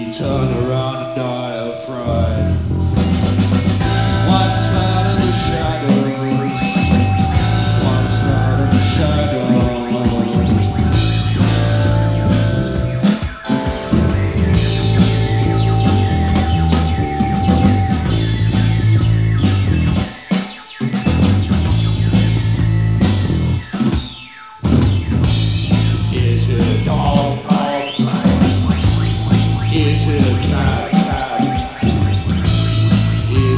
You turn around and die of fright.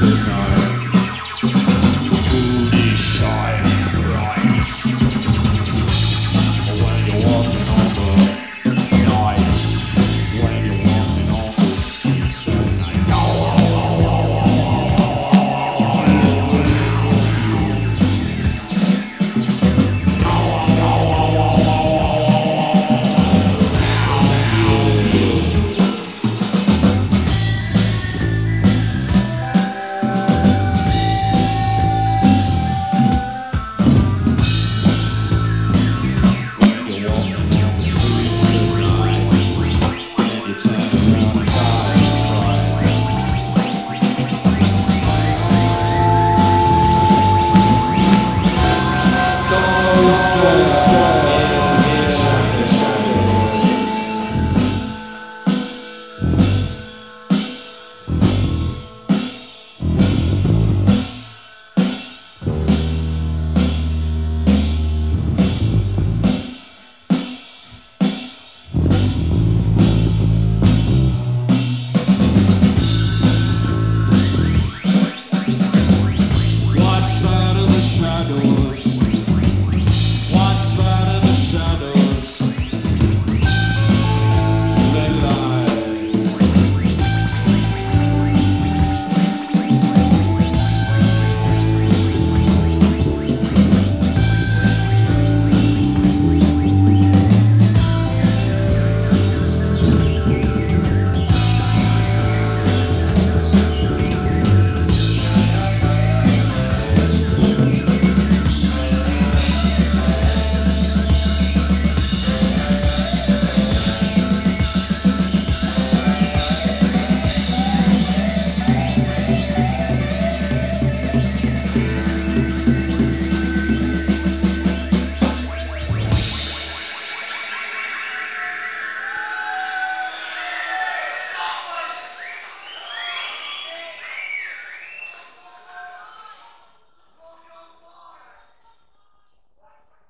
so nice. Jesus.